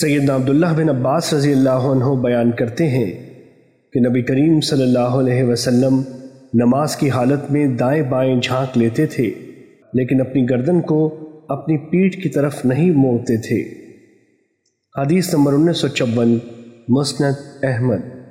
سیدنا عبداللہ بن عباس رضی اللہ عنہ بیان کرتے ہیں کہ نبی کریم صلی اللہ علیہ وسلم نماز کی حالت میں دائیں بائیں جھانک لیتے تھے، لیکن اپنی گردن کو اپنی پیٹھ کی طرف نہیں موڑتے تھے۔ حدیث نمبر انیس سو چون، مسند احمد۔